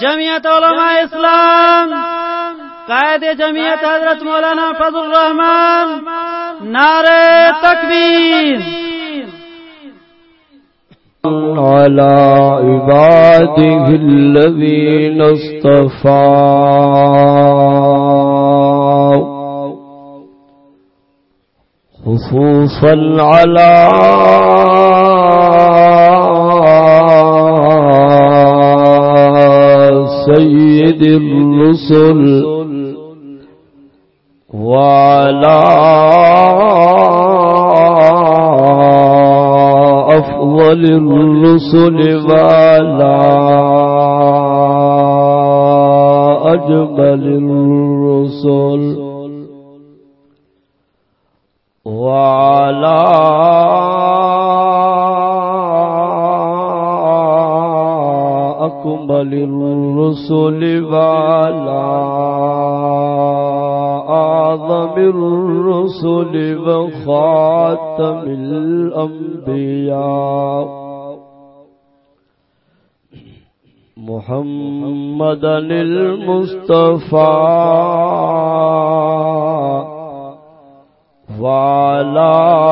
جمعیت علماء اسلام، قائد جمعیت حضرت مولانا فضل الرحمن، نعرہ تکبیر۔ على عباده الذين اصطفى خصوصا على الرسل وعلى أفضل الرسل وعلى أجمل الرسل وعلى أكمل الرسل وعلى أعظم الرسل وخاتم الأنبياء. محمدا المصطفى وعلى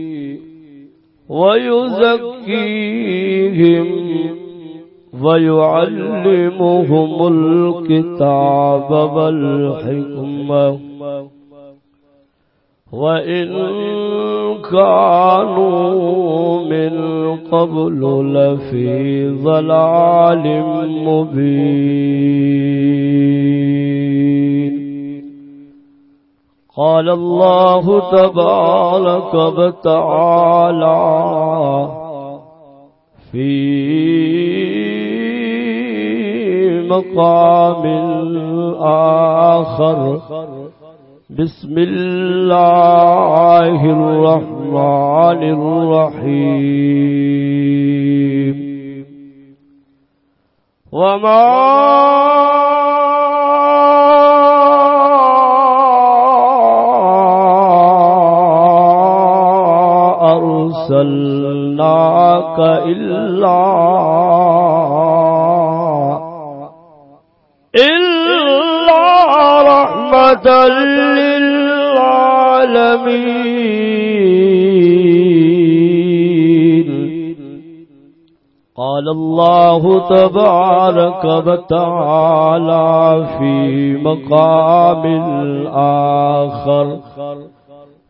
ويزكيهم ويعلمهم الكتاب والحكمة وإن كانوا من قبل لفي ضلال مبين قال الله تبارك وتعالى في مقام آخر بسم الله الرحمن الرحيم. وما أرسلناك إلا إلا رحمة للعالمين. قال الله تبارك وتعالى في مقام الآخر.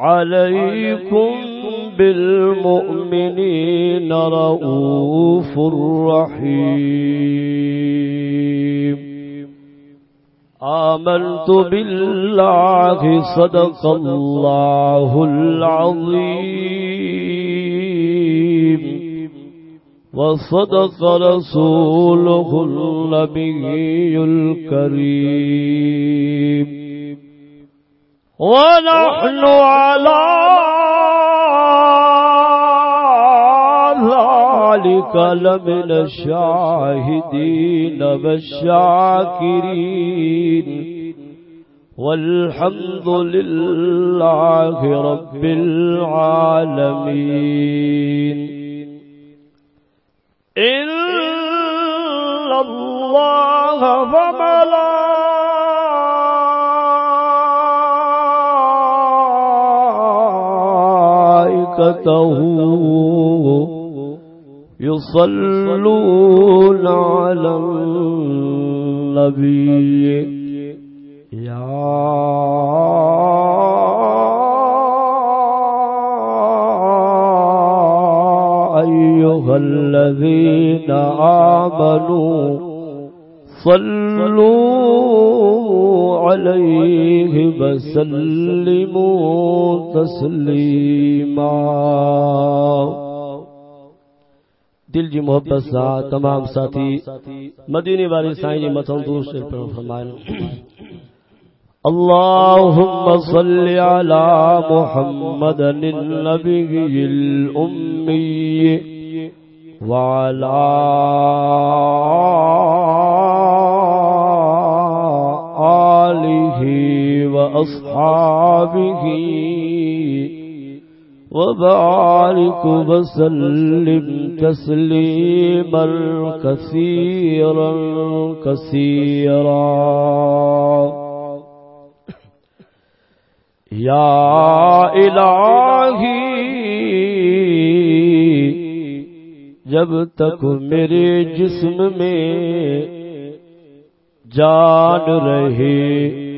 عليكم بالمؤمنين رؤوف رحيم. آمنت بالله صدق الله العظيم. وصدق رسوله النبي الكريم. ونحن على ذلك لمن الشاهدين والشاكرين والحمد لله رب العالمين إن الله وملائكته ملائكته يصلون على النبي يا أيها الذين آمنوا صلوا عليه وسلموا تسليما دل جی محبت سا، تمام ساتھی مدینے والے سائیں جی متھوں دوسرے پر فرمائیں اللهم صل على محمد النبي الأمي وعلى وأصحابه وبارك وسلم تسليما كثيرا كثيرا. یا الہی جب تک میرے جسم میں جان رہے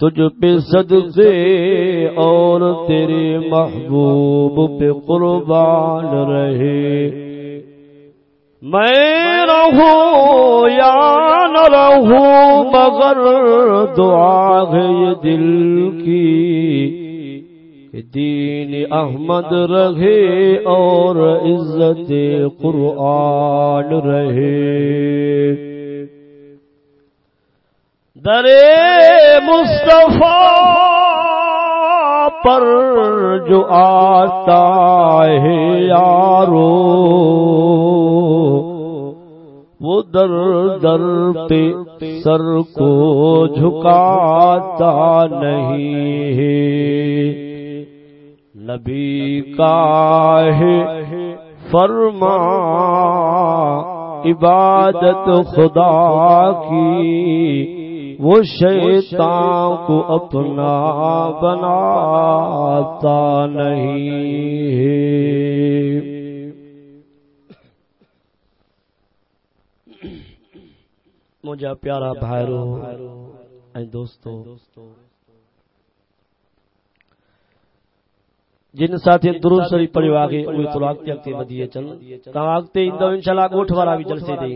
تجھ پہ صدقے اور تیرے محبوب پہ قربان رہے۔ میں رہوں یا نہ رہوں، مگر دعا ہے یہ دل کی کہ دین احمد رہے اور عزت قرآن رہے۔ درے مصطفیٰ پر جو آتا ہے یارو، وہ در در پہ سر کو جھکاتا نہیں ہے۔ نبی کا ہے فرما، عبادت خدا کی وہ شیطان کو اپنا بناتا نہیں۔ ہے مجھا پیارا بھائرو اے دوستو، جن ساتھی درود شریف پڑھیو، آگے اوی تو آگتے آگتے ودیے چل۔ تا آگتے اندو انشاءاللہ گوٹھ وارا بھی جلسے دے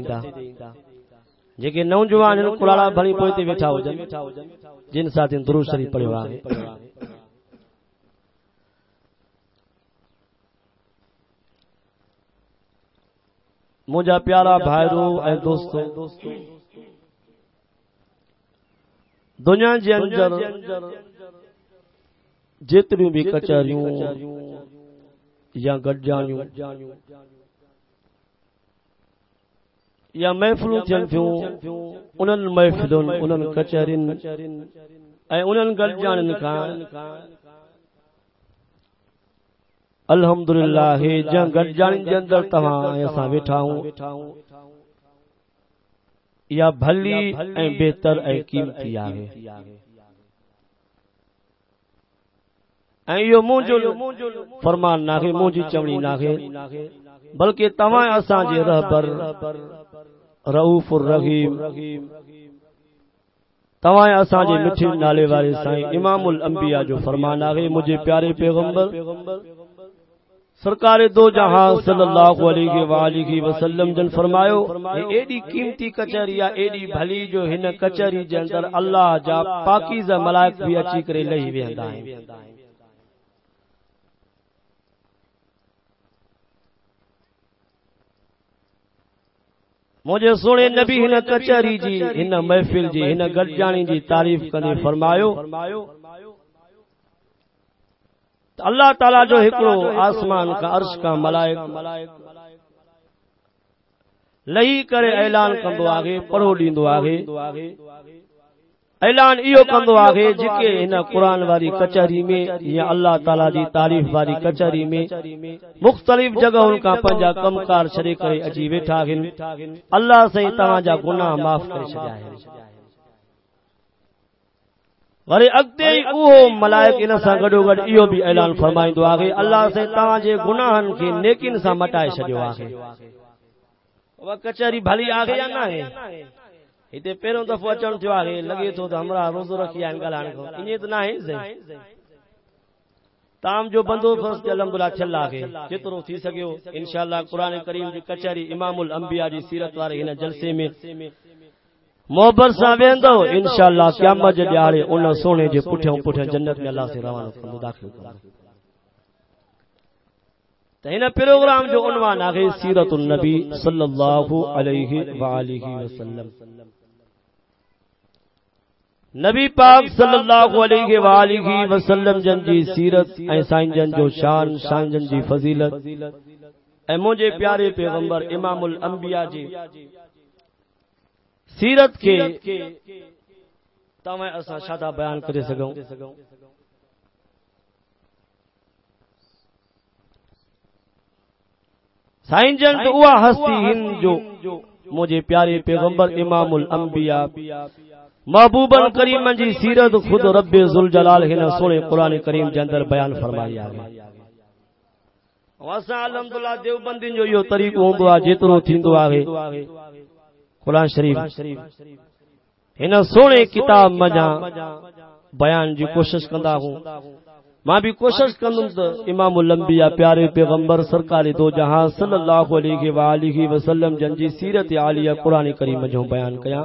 جے نوجوان ان کلاڑا بھلی پوئتے بیٹھا ہو جن۔ جن ساتھی درود شریف پڑھیو آگے مجھا پیارا بھائرو اے دوستو، دنیا جے اندر جتریوں بھی کچہریوں یا گڈجانیوں یا محفلوں تھین تھیوں انہن محفلون انہن کچہرین اے انہن گڈجانن کان الحمدللہ جہاں گڈجانن جے اندر تواں اساں ویٹھا ہوں۔ یا بھلی اے بہتر اے قیمتی آگے اے یو مونجو فرمان ناگے مونجی چمڑی رؤوف الرحیم. تواں اساں جی جے مٹھے نالے والے سائیں امام الانبیاء جو فرمان آگے مجھے پیارے پیغمبر، سرکار دو جہاں صلی اللہ علیہ وآلہ وسلم جن فرمایو ایڈی قیمتی کچہری ایڈی بھلی جو ہن کچہری جے اندر اللہ جا پاکیزہ ملائک بھی اچھی کرے لئی ویندا ہیں مجھے سونے نبی ہن کچہری جی ہن محفل جی ہن گڈجانی جی،, جی تعریف کرنی فرمایو اللہ تعالی جو ہکڑو آسمان کا عرش کا ملائک لہی کرے اعلان کندو آگے پڑھو ڈیندو آگے۔ اعلان ایو کندو آگے جکے ان قرآن واری کچہری میں یا اللہ تعالی جی تعریف واری کچہری میں مختلف جگہ ان کا پنجا کم کار شریک کرے عجیب ٹھاگن۔ اللہ سے تمہاں جا گناہ معاف کرے چھڈیا ہے۔ ورے اگتے ہی اوہ ملائک ان سا گڈو گڈ ایو بھی اعلان فرمائندو آگے۔ اللہ سے تمہاں جے گناہن کے نیکن سا مٹائے چھڈیو آگے۔ وہ کچہری بھلی آگے یا نہ ہے ہتے پہروں دفعہ اچن تھیو آگے لگے تو تو ہمرا روزو رکھیا ان گلان کو۔ انہی تو نہ ہے تام جو بندو فرض کے علم بلا چھلا کے جترو تھی سکیو۔ انشاءاللہ قرآن کریم جی کچہری امام الانبیاء جی سیرت وارے ہن جلسے میں محبت سان ویندو انشاءاللہ قیامت جے دیارے ان سونے جے پٹھوں پٹھے جنت میں اللہ سے روانہ کرو داخل کرو تو ہن پروگرام جو عنوان آگے سیرت النبی صلی اللہ علیہ وآلہ وسلم۔ نبی پاک صلی اللہ علیہ وآلہ وسلم جن جی سیرت، اے سائن جن جو شان، سائن جن جی فضیلت۔ اے مجھے پیارے پیغمبر امام الانبیاء جی سیرت کے تمہیں اسا شادہ بیان کرے سگوں سائن جن تو ہوا ہستی ہن جو مجھے پیارے پیغمبر امام الانبیاء محبوب جی جی کریم جی سیرت خود رب ذوالجلال ہن سونے قران کریم دے اندر بیان فرمائی آ واسا الحمدللہ دیوبندین جو یہ طریقو ہوندو آ جترو تھیندو آوے قرآن شریف۔ ہن سونے کتاب مجا بیان جی کوشش کندا ہوں۔ ماں بھی کوشش کندم امام الانبیاء پیارے پیغمبر سرکار دو جہاں صلی اللہ علیہ وآلہ وسلم جن جی, جی سیرت عالیہ قرآن کریم جو بیان کیا۔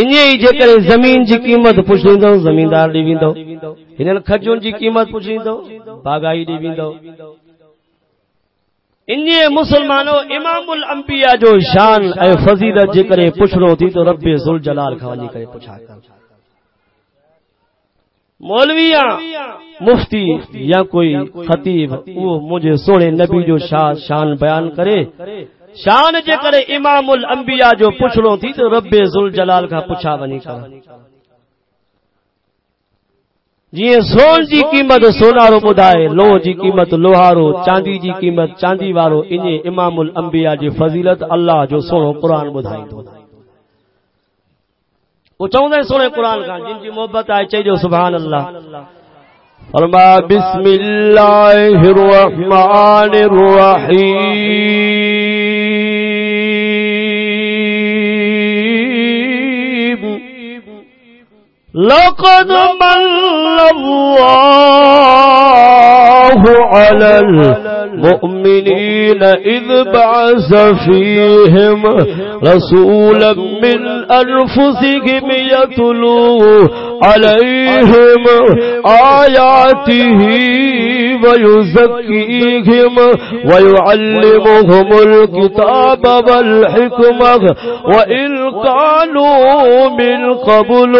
انہیں جے کرے زمین جی قیمت پوچھیندو زمیندار ڈی ویندو۔ انہن خرچن جی قیمت پوچھیندو باغائی ڈی ویندو۔ انہیں مسلمانوں امام الانبیاء جو شان اے فضیلت جے کرے پوچھنو تھی تو رب ذل جلال کھا کرے پوچھا کر۔ مولویاں، مفتی یا کوئی خطیب، وہ مجھے سونے نبی جو شان بیان کرے۔ شان جے کرے امام الانبیاء جو پوچھنو تھی تو رب ذل جلال کا پوچھا ونی کر جی سون جی قیمت سونارو بدائے لو جی قیمت لوہارو، چاندی جی قیمت چاندی وارو، انہیں امام الانبیاء جی فضیلت اللہ جو سونو قرآن بدھائی دو وہ چوندے سونے قرآن کا، جن جی محبت آئے چاہیے سبحان اللہ۔ فرما، بسم اللہ الرحمن الرحیم۔ لقد من الله على المؤمنين إذ بعث فيهم رسولا من أنفسهم يتلوه عليهم آياته ويزكيهم ويعلمهم الكتاب والحكمة وإن كانوا من قبل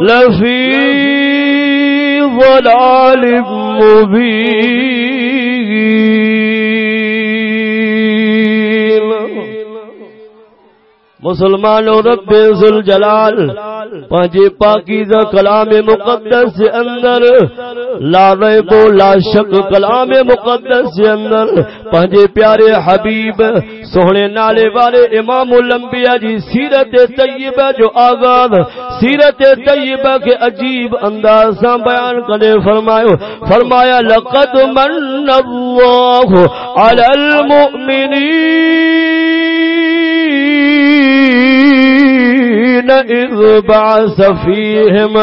لفي ضلال مبين مسلمانوں رب ذل جلال، پانچے پاکیزہ کلام مقدس سے اندر، لا ریب لا شک کلام مقدس سے اندر، پانچے پیارے حبیب سونے نالے والے امام الانبیاء جی سیرت طیبہ جو آغاز سیرت طیبہ کے عجیب انداز سے بیان کرے فرمایا فرمایا، لقد من اللہ علی المؤمنین۔ اذ بعث فيهم.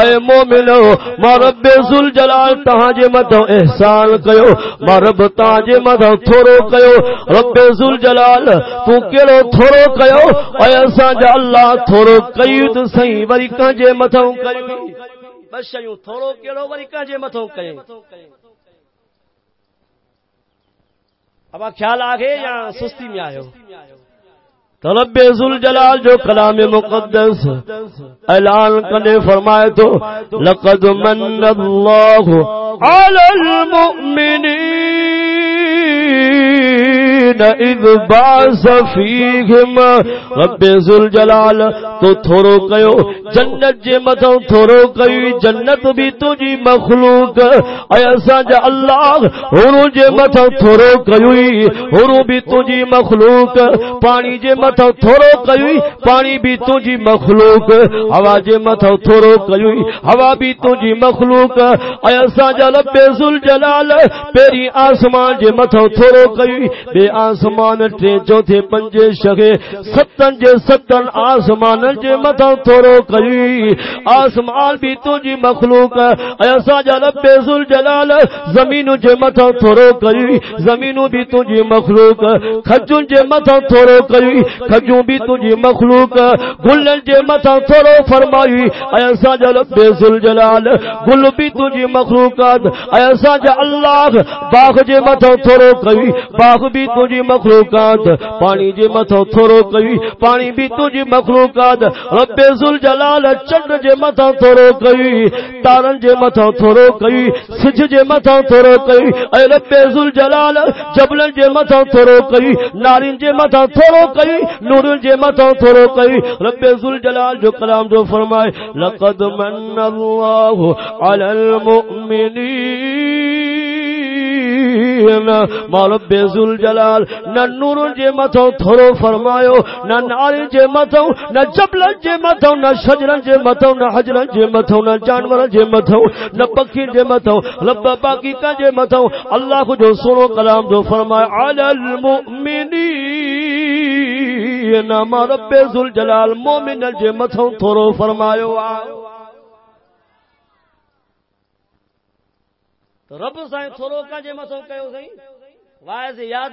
اے مومنو ما رب ذل جلال تہاں جے متو احسان کيو ما رب تہاں جے متو تھورو کيو رب ذل جلال تو کیڑو تھورو کيو اے اساں جا اللہ تھورو کيو تو صحیح وری کہاں جے متو کيو بس یوں تھورو کیڑو وری کہاں جے متو کيو اب خیال آ گئے یا سستی میں آئے ہو؟ طلب ذل جلال جو کلام مقدس اعلان کرنے فرمائے تو، لقد من اللہ علی المؤمنین۔ اذ باس فیہم رب ذل جلال تو تھورو کہو، جنت جے متو تھورو کئی جنت بھی تجھی مخلوق. ایسا جا اللہ ہنو جے متو تھورو کئی ہنو بھی تجھی مخلوق. پانی جے متو تھورو کئی پانی بھی تجھی مخلوق. ہوا جے متو تھورو کئی ہوا بھی تجھی مخلوق. ایسا جا رب ذل جلال پیری آسمان جے متو تھورو کئی بے آسمان آسمان ٹے چوتھے پنجے شگے، ستن جے ستن، آسمان جے متو تھورو کئی آسمان بھی تجھی مخلوق ہے۔ ایسا جا رب جلال زمین جے متو تھورو کئی زمین بھی تجھی مخلوق کھجن جے متو تھورو کئی کھجوں بھی تجھی مخلوق گلن جے متو تھورو فرمائی۔ ایسا جا رب جلال گل بھی تجھی مخلوقات ایسا جا اللہ، باغ جے متو تھورو کئی باغ بھی تجھی مخلوقات، پانی جے متو تھورو کئی پانی بھی تجھی مخلوقات۔ رب ذل جلال چند جے متو تھورو کئی تارن جے متو تھورو کئی سج جے متو تھورو کئی اے رب ذل جلال جبلن جے متو تھورو کئی نارین جے متو تھورو کئی نورن جے متو تھورو کئی رب ذل جلال جو کلام جو فرمائے، لقد من اللہ علی المؤمنین۔ مالب ذل جلال نہ نور جے متو تھورو فرمایو، نہ ناری جے متو نہ جبل جے متو نہ شجر جے متو نہ حجر جے متو نہ جانور جے متو نہ پکھی جے متو رب باقی کا جے متو اللہ کو جو سنو کلام جو فرمایا علی المؤمنین ما رب ذل جلال مومن جے متو تھورو فرمایو۔ تو رب سائیں تھورو کا جے متو کہو سائیں۔ واضح یاد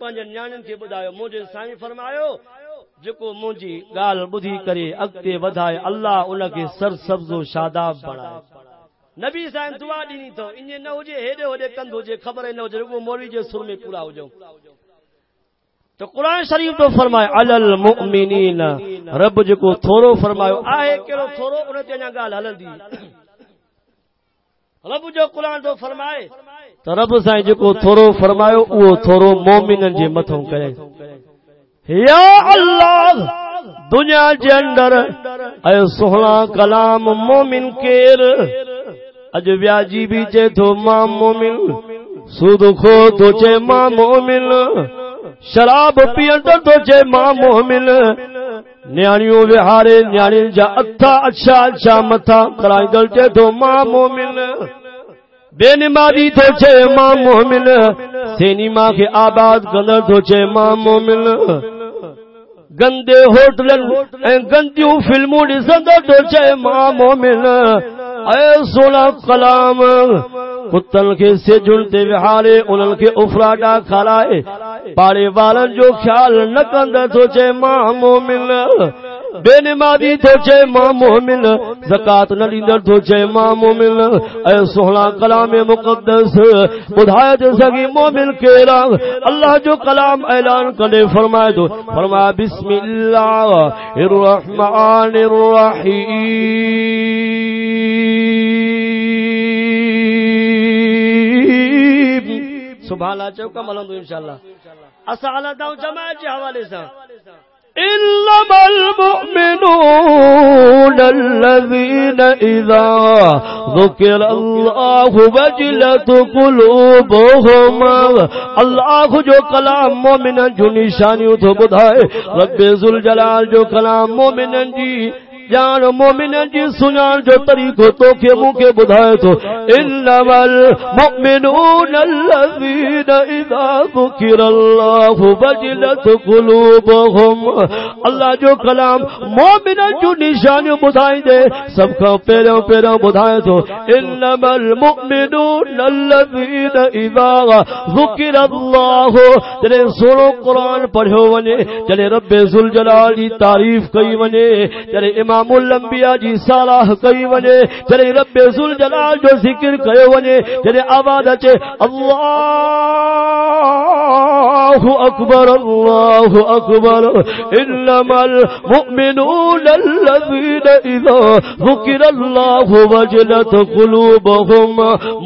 پنج نیانن کے بدایو۔ مجھے سائیں فرمایو، جکو منجی گال بدھی کرے، اگتے ودھائے اللہ ان کے سر سبز و شاداب بڑھائے نبی سائیں دعا ڈینی تو، انجے نہ ہوجے ہیڈے ہوجے کند ہوجے خبر نہ ہوجے رگو مولوی جے سر میں پورا ہو جاؤں۔ تو قرآن شریف تو فرمائے علی المؤمنین رب جکو تھورو فرمایو۔ آئے کیڑو تھورو انہیں تے گال ہلن دی۔ رب جو قرآن تو فرمائے، تو رب سائیں جکو تھورو فرمایو وہ تھورو مومنن جے متھوں کرے۔ یا اللہ، دنیا جے اندر، اے سہنا کلام مومن کیر۔ اج ویاجی بھی چے تو ماں مومن، سود کھو تو چے ماں مومن۔ شراب پیئن تو چے ماں مومن۔ نیانیوں وہارے نیانی جا اتھا اچھا اچھا متھا کرائی گلتے چے تو ماں مومن بے نمازی تو چھے ماں مومن سینی ماں کے آباد گلر تو چھے ماں مومن گندے ہوٹلن گندیوں فلموں ڈسندو تو چے ماں مومن، اے سونا کلام، کتن کے سے جنتے وحالے انن کے افراڈا کھلائے پارے والن جو خیال نہ کند تو چے ماں مومن بے نمازی تو چے ماں مومن، زکات نہ لیندر تو چے ماں مومن۔ اے سونا کلام مقدس بدھایا تے سگی مومن کے رنگ اللہ جو کلام اعلان کرے، فرمائے تو فرمایا بسم اللہ الرحمن الرحیم۔ سبحان اللہ، چوکا ملندو انشاءاللہ۔ اسا اللہ داؤں جماعت جی حوالے سے۔ إنما المؤمنون الذين إذا ذكر الله وجلت قلوبهم اللہ جو کلام مومن جو نشانی تو بدھائے، رب ذل جلال جو کلام مومن جی جان مومن جی سنان جو طریقو تو کے منہ کے بدھائے تو۔ انما المؤمنون الذین اذا ذکر اللہ وجلت قلوبهم۔ اللہ جو کلام مومن جو نشان بدھائیں دے، سب کا پیروں پیروں بدھائے تو۔ انما المؤمنون الذین اذا ذکر اللہ جنہیں سنو قرآن پڑھو ونے جنہیں رب ذوالجلال کی تعریف کئی ونے جنہیں امام امام الانبیاء جی صلاح کئی ونے جڑے رب ذل جلال جو ذکر کیو ونے جڑے آواز اچے اللہ اکبر اللہ اکبر انما المؤمنون الذين اذا ذکر اللہ وجلت قلوبهم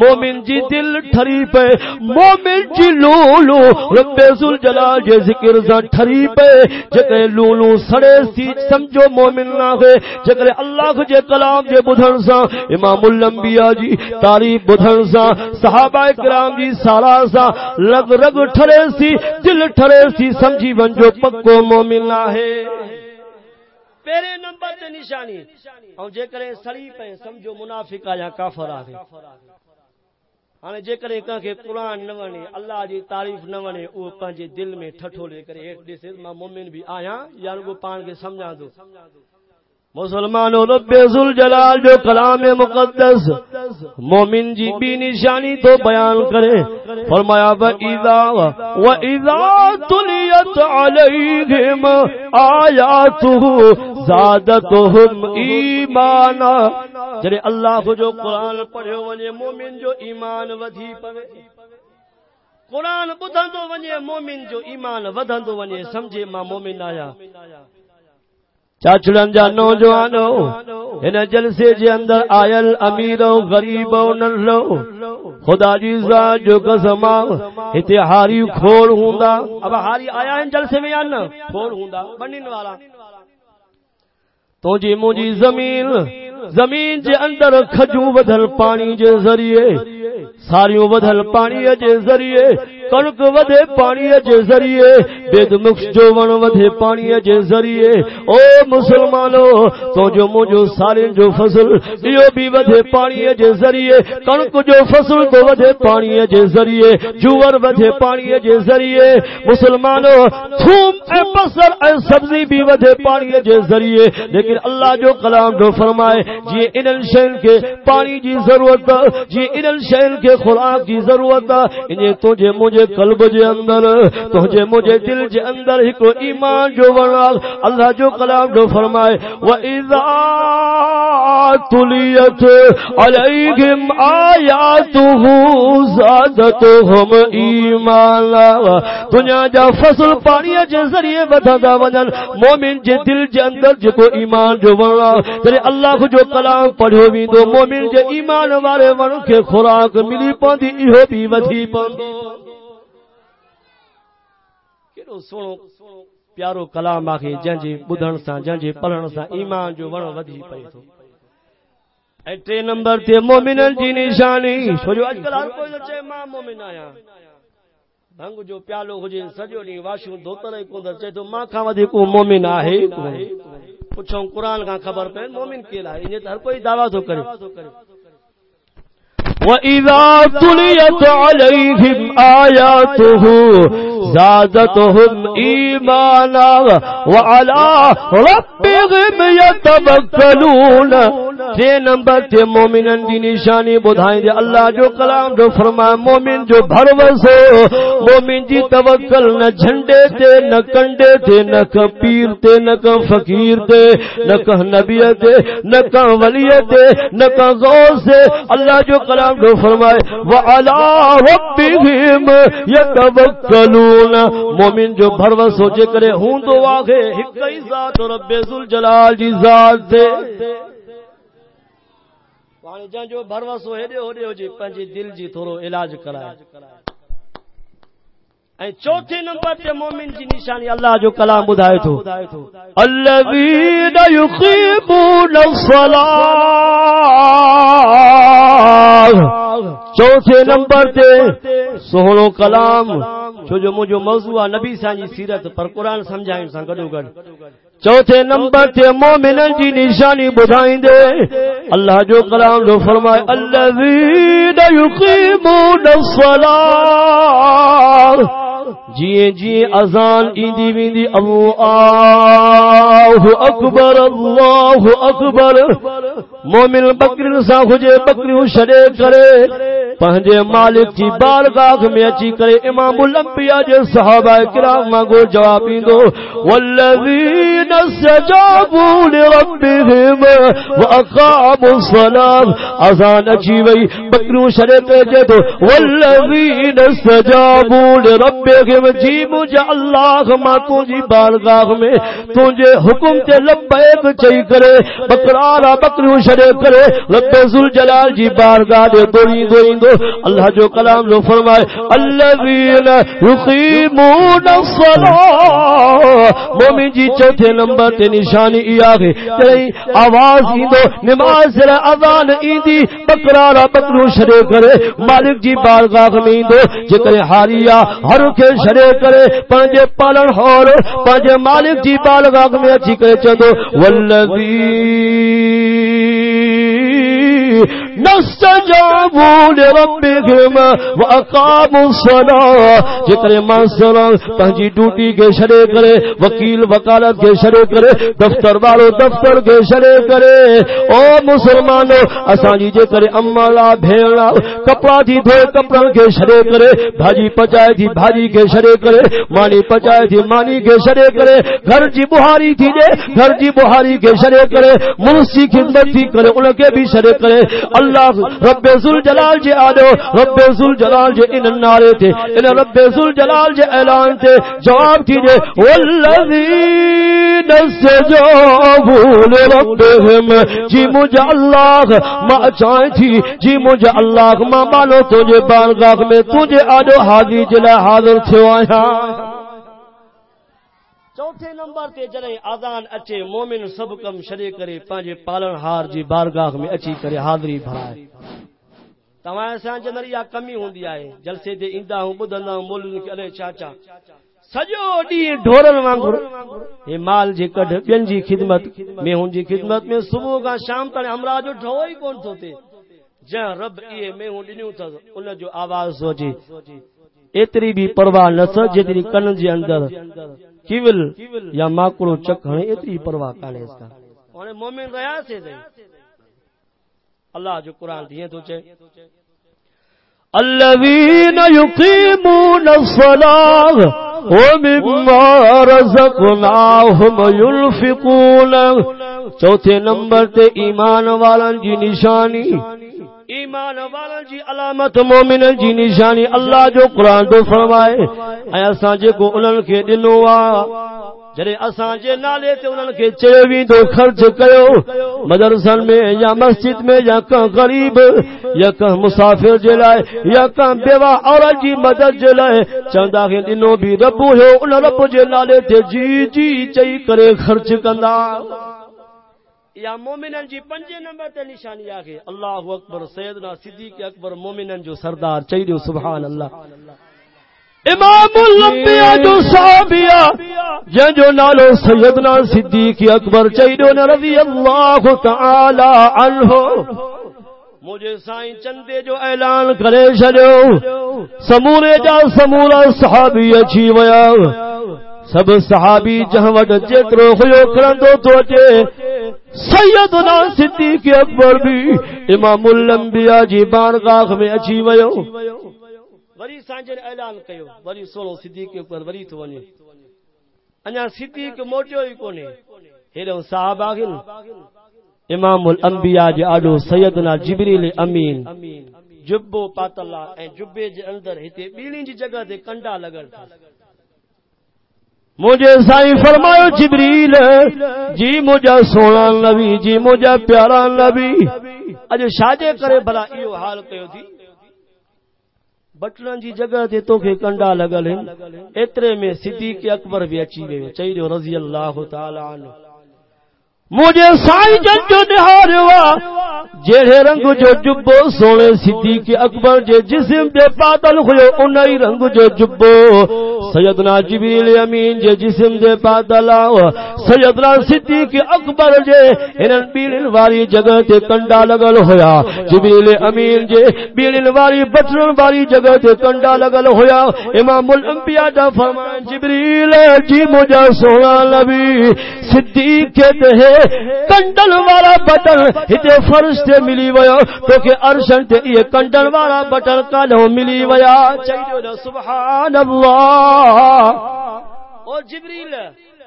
مومن جی دل ٹھری پے، مومن جی لولو، رب ذل جلال جے ذکر سا ٹھری پے، جے لولو سڑے سی، سمجھو مومن نہ ہوئے۔ جکر اللہ جے کلام جے بدھن سا امام الانبیاء جی تعریف بدھن سا صحابہ کرام جی سارا سا رگ رگ ٹھرے سی، دل ٹھرے سی، سمجھی ونجو پکو مومن ہے پہلے نمبر تے نشانی، اور جے کرے سڑی پے سمجھو منافق یا کافر آ ہاں جے کرے کہاں کہ قرآن نہ ونے، اللہ جی تعریف نہ ونے، او پنجے دل میں ٹھٹھو لے کرے، ایک ڈیسے ماں مومن بھی آیا یا کو پان کے سمجھا دو۔ مسلمانوں، رب ذل جلال جو کلام مقدس، مومن جی بھی نشانی تو بیان کرے۔ فرمایا، وَإِذَا وَإِذَا تُلِيَتْ عَلَيْهِمْ آيَاتُهُ زَادَتْهُمْ ایمانا جنہیں اللہ کو جو قرآن پڑھے ونجے مومن جو ایمان ودھی پوے۔ قرآن بدھن تو ونجے مومن جو ایمان ودھن تو ونجے سمجھے ماں مومن آیا۔ چاچڑن جا نوجوانو ان جلسے جے اندر آیل امیرو غریبو نلو خدا جی ذات جو قسم ہتے ہاری کھول ہوندا اب ہاری آیا ان جلسے میں یا نہ کھول ہوندا بنن والا تو جی مجھے زمین زمین جے اندر کھجو بدل پانی جے ذریعے ساریوں بدل پانی جے ذریعے کنک ودے پانی جے ذریعے بید مکش جو ون ودے پانی جے ذریعے او مسلمانو تو جو مجھو سارے جو فصل یہ بھی ودے پانی جے ذریعے کنک جو فصل تو ودے پانی جے ذریعے جوور ودے پانی جے ذریعے مسلمانو تھوم اے بسر اے سبزی بھی ودے پانی جے ذریعے لیکن اللہ جو کلام جو فرمائے جی انن شین کے پانی جی ضرورت جی انن شین کے خوراک کی ضرورت انہیں تجھے مجھے مجھے قلب جے اندر، تجھے مجھے دل جے اندر ایک ایمان جو ورا اللہ جو کلام جو فرمائے واذا تلیت علیہم آیاتہ زادتہم ایمانا دنیا جا فصل پانی جے ذریعے بدھا ونن مومن جے دل جے اندر جے کو ایمان جو ورا تیرے اللہ کو جو کلام پڑھو بھی دو، مومن جے ایمان والے ون کے خوراک ملی پوندی ایہو بھی ودھی پوندی کیڑو سوڑو پیارو کلام آکھے جنجی بدھن سا جنجی پڑھن سا ایمان جو وڑو ودھی پئی تو اے ٹے نمبر تے مومنن جی نشانی چھو جو اج کل ہر کوئی چے ماں مومن آیا بھنگ جو پیالو ہجے سجو نی واشو دوتر کو در چے تو ماں کھا ودھی کو مومن آہے پوچھوں قرآن کا خبر پہ مومن کیلا ہے ہر کوئی دعویٰ تو کرے وَإِذَا تُلِيَتْ عَلَيْهِمْ آيَاتُهُ زادتهم ایمانا وعلا ربهم یتوکلون. تے نمبر تے مومنن دی نشانی بدھائیں دے اللہ جو کلام جو فرمائے، مومن جو بھروس ہو، مومن جی توکل نہ جھنڈے تے، نہ کنڈے تے، نہ پیر تے، نہ فقیر تے، نہ نبی تے، نہ ولی تے، نہ غوث سے اللہ جو کلام جو فرمائے، وعلا ربهم یتوکلون. بولنا مومن جو بھروا سوچے کرے، ہوں تو واغے ہک ہی ذات رب ذل جلال جی ذات دے پانی بھروا جو دے ہو دے ہو جی پنجی دل جی تھوڑو علاج کرائے۔ چوتھے نمبر تے مومن جی نشانی اللہ جو کلام بدھائے تو الذین یقیمون الصلاۃ۔ چوتھے نمبر تے سہنو کلام۔ چھو جو مجھو موضوع نبی سانجی سیرت پر قرآن سمجھائیں سان گڑو گڑ چوتھے نمبر تے مومن جی نشانی بدھائیں دے۔ اللہ جو کلام جو فرمائے، الذین یقیمون الصلاۃ جی جی اذان، ایندی ویندی، اللہ اکبر اللہ اکبر۔ مومن بکری سا خجے بکری شرے کرے۔ پہنجے مالک کی بارگاہ میں اچھی کرے۔ امام الانبیاء جے صحابہ کرام مانگو جواب دو والذین استجابوا لربهم واقاموا الصلاة۔ اذان اچھی وئی، بکری شرے کرے تو۔ والذین استجابوا لربهم لگے جی مجھے اللہ ما تجھی بارگاہ میں تجھے حکم تے لبیک چئی کرے بکرارا بکری شرے کرے، رب ذل جلال جی بارگاہ دے دوری دوری دو اللہ جو کلام جو فرمائے، الذین یقیمون الصلاۃ مومن جی چوتھے نمبر تے نشانی ای آگے تیری آواز ای دو نماز ذرا اذان ای دی بکرارا بکرو شرے کرے۔ مالک جی بارگاہ میں دو جے کرے ہاریا ہر کے پنجے شرے کرے، پنجے پالن ہور، پنجے مالک جی بارگاہ میں اچھی کرے چندو۔ والذین نستجابوا لربهم واقاموا الصلاه جتنے ماسران پنجی ڈیوٹی کے شرے کرے، وکیل وکالت کے شرے کرے، دفتر والو دفتر کے شرے کرے۔ او مسلمانو اساں جی جے کرے اما لا بھیڑا کپڑا دی دھوئے کپڑا کے شرے کرے، بھاجی پچائے تھی بھاجی کے شرے کرے، مانی پچائے تھی مانی کے شرے کرے۔ گھر جی بہاری تھی جے، گھر جی بہاری کے شرے کرے، منسی خدمت تھی کرے، ان کے بھی شرے کرے۔ اللہ رب ذل جلال جے آدو رب ذل جلال جے ان نعرے تھے ان رب ذل جلال جے اعلان تھے جواب کیجیے والذین استجابوا لربهم جی مجھے اللہ ما چاہیں تھی جی مجھے اللہ ما مانو تجھے بارگاہ میں، تجھے آدو حاضی جلے حاضر تھے آیا۔ چوتھے نمبر تے جڑے اذان اچے، مومن سب کم شری کرے، پانجے پالن ہار جی بارگاہ میں اچھی کرے، حاضری بھرائے۔ تواں اساں جندر یا کمی ہوندی آئے، جلسے دے ایندا ہوں بدندا ہوں مولن کے ارے چاچا۔ سجو ڈی ڈھورن وانگر اے مال جی جے کڈ بین جی خدمت، میں ہوں جی خدمت، میں صبح کا شام تک ہمراہ جو ڈھوئی کون تھوتے جے رب اے، میں ہوں ڈنیو تھا ان جو آواز سوچی۔ ایتری بھی پرواہ نہ سج جتری کن جے اندر۔ کیول یا ماکڑو چک ہاں، ہنے اتنی پرواہ کانے اس کا اونے مومن رہا سے دے۔ اللہ جو قرآن دیئے تو چے۔ الذین یقیمون الصلاة ومما رزقناهم ينفقون چوتھے نمبر تے ایمان والن جی نشانی۔ ایمان والا جی علامت مومن جی نشانی اللہ جو قرآن تو فرمائے۔ اے اساں جے کو انہن کے دنو وا جڑے اساں جے نالے تے انہن کے چوی دو خرچ کیو مدرسن میں یا مسجد میں یا کہ غریب، یا کہ مسافر جے لائے، یا کہ بیوہ عورت جی مدد جے لائے۔ چندا کے دنو بھی رب ہو ان رب جے نالے تے جی جی چئی کرے خرچ کندا۔ یا مومنن جی پنجے نمبر تے نشانی آگے اللہ اکبر، سیدنا صدیق اکبر مومنن جو سردار چاہیے سبحان اللہ۔ امام الانبیاء جو صحابیہ، جن جو نالو سیدنا صدیق اکبر چاہیے رضی اللہ تعالی عنہ۔ مجھے سائیں چندے جو اعلان کرے چلو سمورے جا سمورا صحابی اچھی ویا۔ سب صحابی جہاں وٹ جترو ہویو کرندو تو اچے۔ سیدنا صدیق اکبر بھی امام الانبیاء جی بارگاہ میں اچھی ویو وری سانجر اعلان کیو وری سونو صدیق اکبر وری تو ونی انیا صدیق موٹیو ہی کونے۔ ہیرو صاحب آگن۔ امام الانبیاء جی آڈو سیدنا جبریل امین۔ جبو پاتلا، اے جبے جے اندر ہتے بیڑی جی جگہ تے کنڈا لگل تھا۔ مجھے سائیں فرماؤ جبریل جی مجھا سونا نبی جی مجھا پیارا نبی۔ اج شاجے کرے بھلا ایو حال کیو جی؟ تھی بٹلن جی جگہ تے تو کے کنڈا لگل ہیں۔ اترے میں صدیق اکبر بھی اچھی گئے۔ چاہیے رضی اللہ تعالی عنہ۔ مجھے سائی جن جو نہار ہوا جیڑے رنگ جو جبو، سونے صدیق اکبر جے جسم دے پادل ہوئے انہی رنگ جو جبو۔ سیدنا جبریل امین جے جسم دے پادل آو سیدنا صدیق اکبر جے انہن بیڑن واری جگہ تے کنڈا لگل ہویا۔ جبریل امین جے بیڑن واری بٹرن واری جگہ تے کنڈا لگل ہویا۔ امام الانبیاء دا فرمان، جبریل جی مجھا سونا نبی، صدیق کہتے ہیں کنڈل والا بٹن ہتے فرش تے ملی ویا تو کہ ارشن تے یہ کنڈل والا بٹن کالو ملی ویا۔ چاہیے سبحان اللہ۔ او جبریل،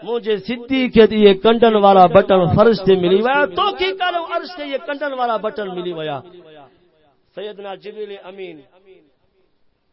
مجھے صدیق کے دیے کنڈن والا بٹن فرش تے ملی ویا، تو کی کالو عرش تے یہ کنڈن والا بٹن ملی ویا۔ سیدنا جبریل امین۔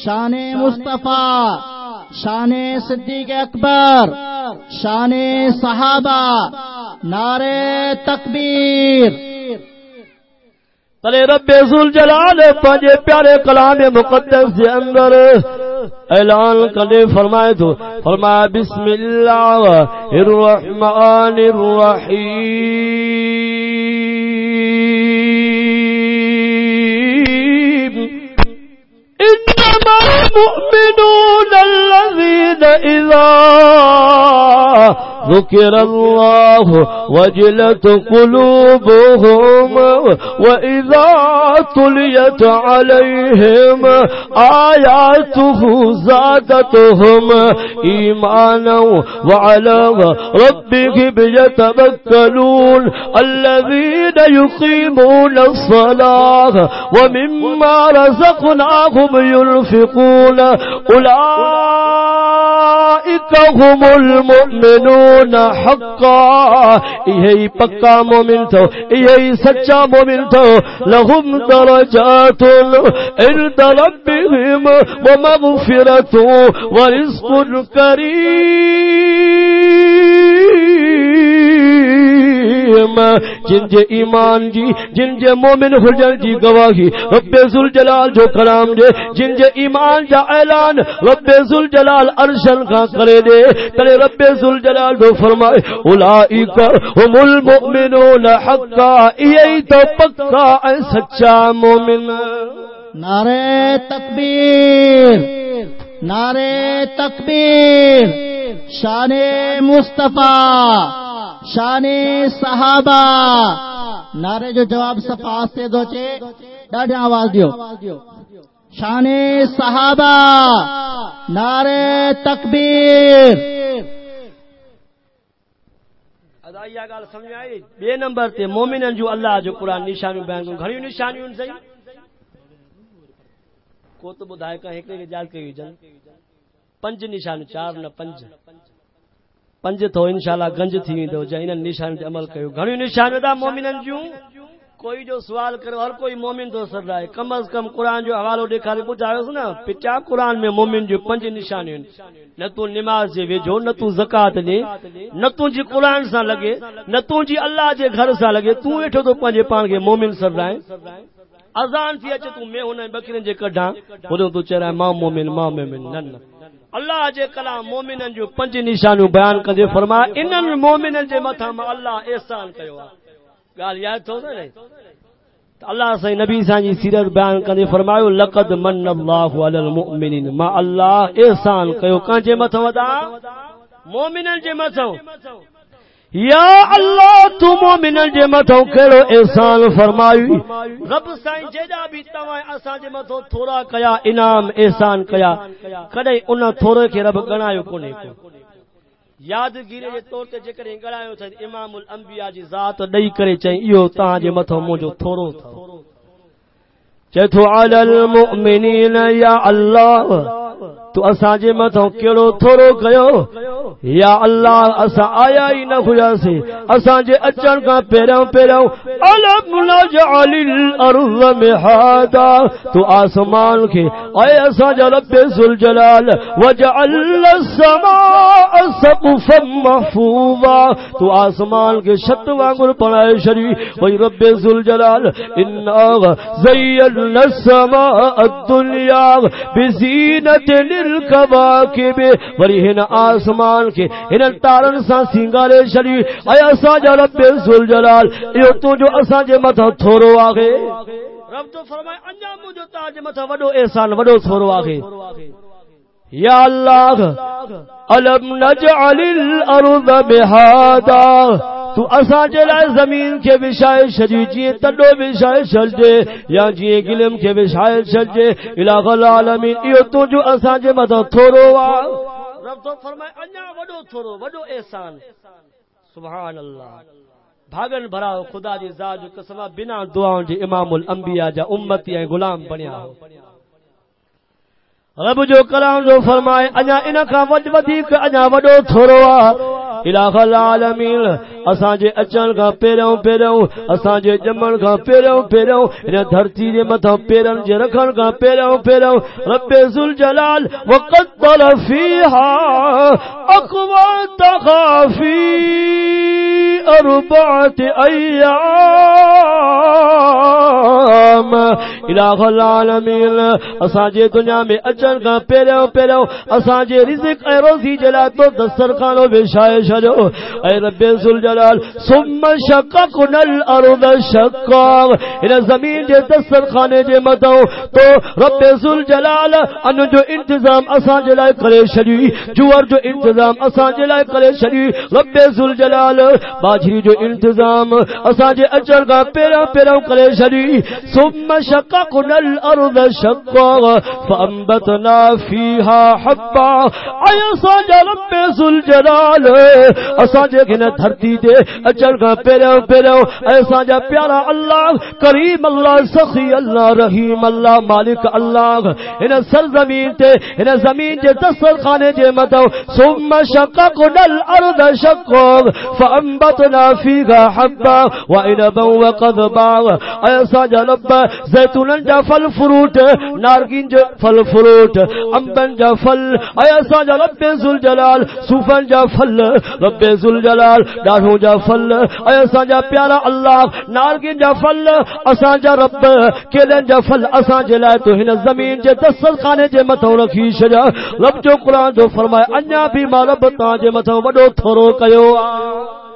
شان مصطفیٰ شان صدیق اکبر شان صحابہ نعرے تکبیر۔ رب جلال پانجے پیارے کلام مقدس کے اندر۔ اعلان کرے فرمائے تو فرمایا بسم اللہ الرحمن الرحیم۔ ذكر الله وجلت قلوبهم وإذا تليت عليهم آياته زادتهم إيمانا وعلى ربهم يتبكلون الذين يقيمون الصلاة ومما رزقناهم ينفقون أولئك هم المؤمنون حقا. یہی پکا مومن تھو یہی سچا مومن تھو لهم درجات عند ربهم ومغفرة ورزق كريم جن جے ایمان جی جن جے مومن حجن جی گواہی۔ رب ذل جلال جو کلام دے، جن جے ایمان جا اعلان۔ رب ذل جلال ارشن کا کرے دے۔ تلے رب ذل جلال جو فرمائے، اولائک هم المؤمنون حقا۔ یہی تو پکا اے سچا مومن۔ نعرے تکبیر نعرے تکبیر، شان مصطفیٰ شان صحابہ۔ نعرے جو جواب سپاس تے دوچے ڈاڈیا آواز دیو۔ شان صحابہ، نعرے تکبیر۔ سمجھ آئی بے نمبر تے مومنن جو اللہ جو کو تو بدھائے کا ایک جال جن۔ پنج نشان، چار نہ پنج۔ پنج ان شاء اللہ گنج تے انشانوں سے عمل کر سبرائے کم از کم قرآن کا حوالہ دے پاس نچا قرآن میں مومن جی پنج نشان نہ تون نماز کے ویجو نہ تکات دے نہ تی قرآن سے لگے، نہ تی اللہ کے گھر سے لگے۔ تھی ویٹو تو پانے پان کے مومن سبرائے آزان تھی بکیرن کے کڑا تو چہرہ مومن اللہ جے کلام مومنن جو پنج نشانوں بیان کدے فرمایا انن مومنن جے متھا ما اللہ احسان کیو گال یاد تو نہ اللہ سے نبی سان جی سیرت بیان کدے فرمایو، لقد من اللہ علی المؤمنین۔ ما اللہ احسان کیو کان جے متھا ودا؟ مومنن جے متھا یا اللہ، تو مومن جے متھو کیڑو احسان فرمائی؟ رب سائیں جیڑا بھی تواں اساں جے متھو تھوڑا کیا، انعام احسان کیا۔ کڈے ان تھوڑے کے رب گنایو کونے کو۔ یادگیری جے طور تے جے کرے گنایو تھے امام الانبیاء جی ذات ڈئی کرے چئی ایو تاں جے متھو مجو تھوڑو تھا۔ چتو علی المؤمنین، یا اللہ، تو اساں جے متھوں کیڑو تھورو کیو۔ یا اللہ اساں آیا ہی نہ ہویا سی اساں جے اچن کا پیروں پیروں علم نجعل الارض مہادا. تو آسمان کے اے اساں جے رب ذل جلال وجعل السماء سقفا محفوظا. تو آسمان کے چھت وانگر بنائے شری. وہی رب ذل جلال ان زینا السماء الدنیا بزینت الكواكب وری ہن آسمان کے ہن تارن سا سنگارے شری اے اسا جا رب ذل جلال ایو تو جو اسا جے متھا تھورو آگے رب تو فرمائے انجام جو تاج متھا وڈو احسان وڈو تھورو آگے یا اللہ علم نجعل الارض بہادا تو اساں جے لائے زمین کے بشائے شجی جی تڈو بشائے چل جے یا جی گلم کے بشائے چل جے الہ العالمین ایو تو جو اساں جے مدد تھورو وا رب تو فرمائے انیا وڈو تھورو وڈو احسان۔ سبحان اللہ۔ بھاگن بھرا خدا جی ذات جو قسم بنا دعاؤں جی امام الانبیاء جا امتی ہیں، غلام بنیا ہو۔ رب جو کلام جو فرمائے اجا ان کا وڈ ودیک اجا وڈو تھورو الہ العالمین اساں جے اچن کا پیروں پیروں اساں جے جمن کا پیروں پیروں ان دھرتی دے متھا پیرن جے رکھن کا پیروں پیروں رب ذل جلال وقد فیھا اقوا تخافی اربعت ایام الہ العالمین، اساں جے دنیا میں اچن کا پیروں پیروں اساں جے رزق اے روزی جلا تو دسترخانو بشائے شجو۔ اے رب ذل جلال ثم شققنا الارض شقا۔ ان زمین جے دسترخانے جے متو تو رب ذل جلال ان جو انتظام اساں جلائے کرے شری جوار جو انتظام اساں جلائے کرے شری رب ذل جلال باجری جو انتظام اساں جے اچن کا پیروں پیروں کرے شری ثم ثم شققنا الارض شقا فانبتنا فيها حبا اي ساجا رب ذل جلال اساں جے گن دھرتی دے اچل کا پیرو پیرو اے ساجا پیارا اللہ کریم اللہ سخی اللہ رحیم اللہ مالک اللہ ان سرزمین تے ان زمین دے دستر خانے جے متو ثم شققنا الارض شقا فانبتنا فيها حبا وعنبا وقضبا اے ساجا رب زيتون جا فل فروٹ، نارگین جو فل فروٹ، امبن جا فل اے اساں رب ذل جلال صوفن جا فل رب ذل جلال ڈاڑھوں جا فل اے اساں پیارا اللہ، نارگین جا فل اساں جا رب، کیلن جا فل اساں جلا تو ہن زمین جے دسل خانے جے متھو رکھی شجا۔ رب جو قران جو فرمائے انیا بھی ما رب تا جے متھو وڈو تھورو کيو انیا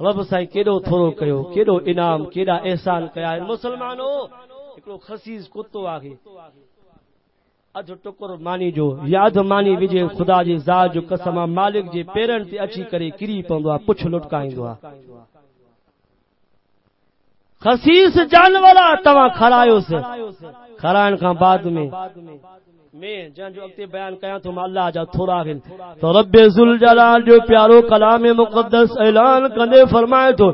رب سائیں کیڑو تھورو کیو کیڑو انعام کیڑا احسان کیا ہے؟ مسلمانو ہکڑو خسیس کتو آگے ادھ ٹکر مانی جو، یاد مانی وجے خدا جی ذات جو قسم مالک جی پیرن تے اچھی کرے کری پوندو پچھ لٹکائیندو خسیس جانورا تواں کھڑایو سے، کھڑائن کا بعد میں۔ میں جان جو اگتے بیان کیا تو اللہ جا تھوڑا گن تو رب ذوالجلال جو پیارو کلام مقدس اعلان کنے فرمائے تو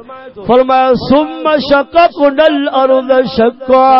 فرمایا، ثم شققنا الارض شقا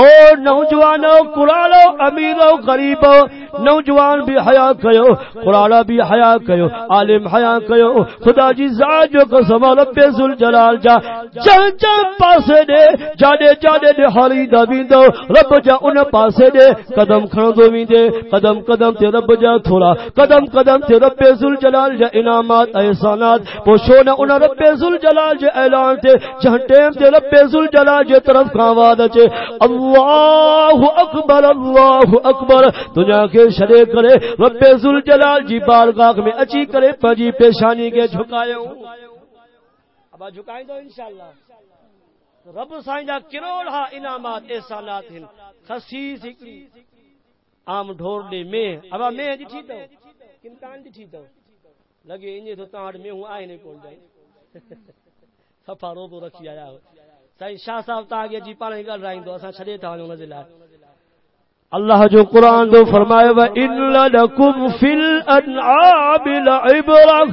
او نوجوانو قرانو امیرو، غریبو نوجوان بھی حیا کیو قرآن بھی حیا کیو، عالم حیا کیو، خدا جی ذات جو قسم رب ذل جلال جا، چل چل پاسے دے، جانے جانے دے، حالی دا بیندو رب جا ان پاسے دے، قدم کھڑ دو بیندے قدم قدم تے رب جا تھوڑا، قدم قدم تے رب ذل جلال جا، انعامات، احسانات پوشونا ان رب ذل جلال جا، اعلان تے جہاں ٹیم تے رب ذل جلال جا، طرف کھاں وعدہ چے اللہ اکبر اللہ اکبر، دنیا کے شرے کرے، رب ذل جلال جی بارگاہ میں اچھی کرے پجی پیشانی کے جھکائے ہوں۔ اب جھکائیں دو انشاءاللہ۔ رب سائیں جا کروڑ ہا انعامات احسانات ہیں خصیص ہکڑی عام ڈھور دے میں۔ اب میں ڈٹھی تو کن کان ڈٹھی تو لگے انجے تو تاڑ میں ہوں آئے نہیں کول جائے صفا رو تو رکھی آیا ہو۔ سائیں شاہ صاحب تا گیا جی پانے گل رائیں دو اساں چھڑے تھا انہوں نے لائے۔ اللہ جو قرآن دو فرمائے وَإِنَّ لَكُمْ فِي الْأَنْعَامِ لَعِبْرَةً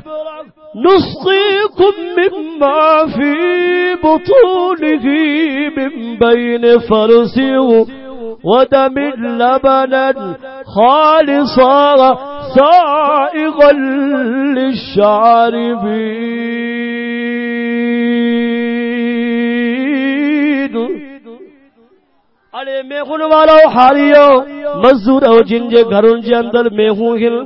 نسقيكم مما في بطونه من بين فرس ودم لبنا خالصا سائغا للشاربين ارے میہن والا حالیو مزدور او، جن جے گھرن جے اندر میہوں ہل۔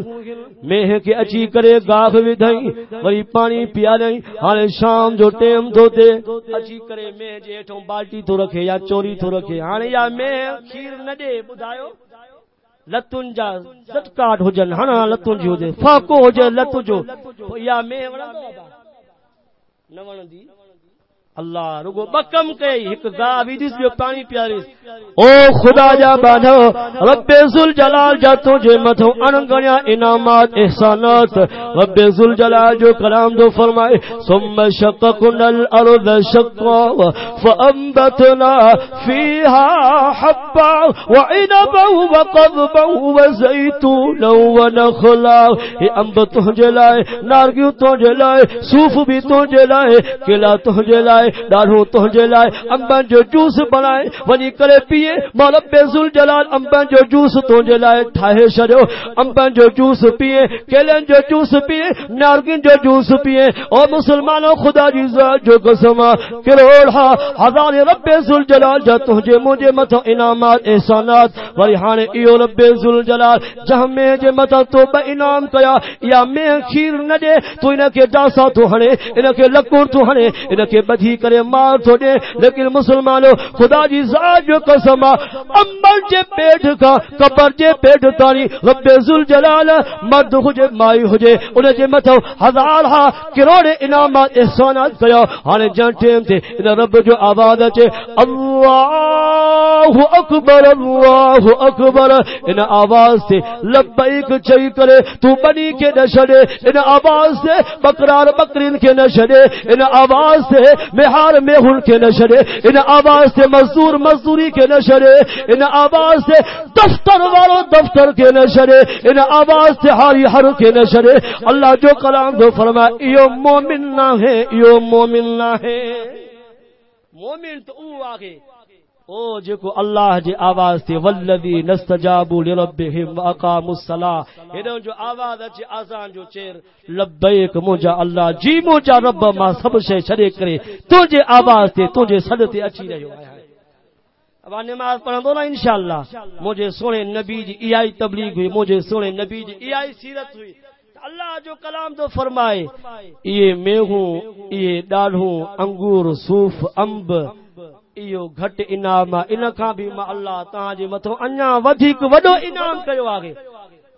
میہ کے اچی کرے، گاہ ودھائیں وری پانی پیا نہیں ہانے شام جو ٹیم دو دے۔ اچی کرے میہ جے ہٹھوں بالٹی تو رکھے یا چوری تو رکھے۔ ہانے یا میہ کھیر نہ دے بدھایو لتن جا زٹ کاٹ ہو جن۔ ہنا لتن جو دے۔ فاکو ہو جے لت جو۔ یا میہ وڑا دو نہ وڑ دی۔ اللہ رگو بکم کئی ایک گاہ بھی دس جو پانی پیاری او خدا جا بانو رب ذل جلال جا تجھے متھو انگنیا انعامات، احسانات۔ رب ذل جلال جو کلام دو فرمائے، ثم شققنا الارض شقا فانبتنا فيها حبا وعنبا وقضبا وزيتونا ونخلا۔ یہ انب تجھے لائے نارگیو تجھے لائے صوف بھی تجھے لائے کلا تجھے لائے ڈاڑھو تجھے لائے انبن جو جوس بنائے ونی کرے پیے مولا بیزل جلال انبن جو جوس تجھے لائے، ٹھائے شڑو انبن جو جوس پیے کیلن جو جوس پیے نارگن جو جوس پیے او مسلمانوں خدا جی ذات جو قسمہ کروڑ ہا، ہزار رب ذل جلال جا تجھے مجھے متو انعامات، احسانات وری ہانے ایو رب ذل جلال، جہاں میں جے متا تو با انعام کیا، یا میں خیر نہ دے، تو انہ کے داسا تو ہنے انہ کے لکور تو ہنے انہ کے بدھی کرے، مار تو دے لیکن مسلمانوں، خدا جی ذات جو قسم امبر جے پیٹ کا، قبر جے پیٹ تاری، رب ذل جلال مرد ہو جے مائی ہو جے انہ جے متھو ہزار ہا کروڑ انعامات احسانات کیا۔ ہانے جان ٹیم تے انہ رب جو آواز اچے اللہ اللہ اکبر اللہ اکبر ان آواز سے لبیک چئی کرے تو بنی کے نہ چھڑے ان آواز سے بکرار بکرین کے نہ چھڑے ان آواز سے مہار میہن کے نہ چھڑے ان آواز سے مزدور مزدوری کے نہ چھڑے ان آواز سے دفتر والوں دفتر کے نہ چھڑے ان آواز سے ہاری ہر کے نہ چھڑے اللہ جو کلام دو فرمایا ایو مومن نہ ہے ایو مومن نہ ہے مومن تو او آگے او جکو اللہ جی آواز تھی والذی نستجابو لربہم واقاموا الصلاة. ہنوں جو آواز اچھی جی آزان جو چیر، لبیک مجھا اللہ جی مجھا رب ما سب شے چھڑے کرے۔ تجھے آواز تھی تجھے صدتے اچھی رہے۔ ہو اب نماز پڑھن دو نا انشاءاللہ۔ مجھے سونے نبی جی ایائی تبلیغ ہوئی، مجھے سونے نبی جی ایائی سیرت ہوئی۔ اللہ جو کلام تو فرمائے، یہ میہوں یہ ڈاڑھوں انگور صوف ایو گھٹ انعام ان کھان بھی ما اللہ تاں جے مٿو اڃا وڌيڪ وڏو انعام کيو آگے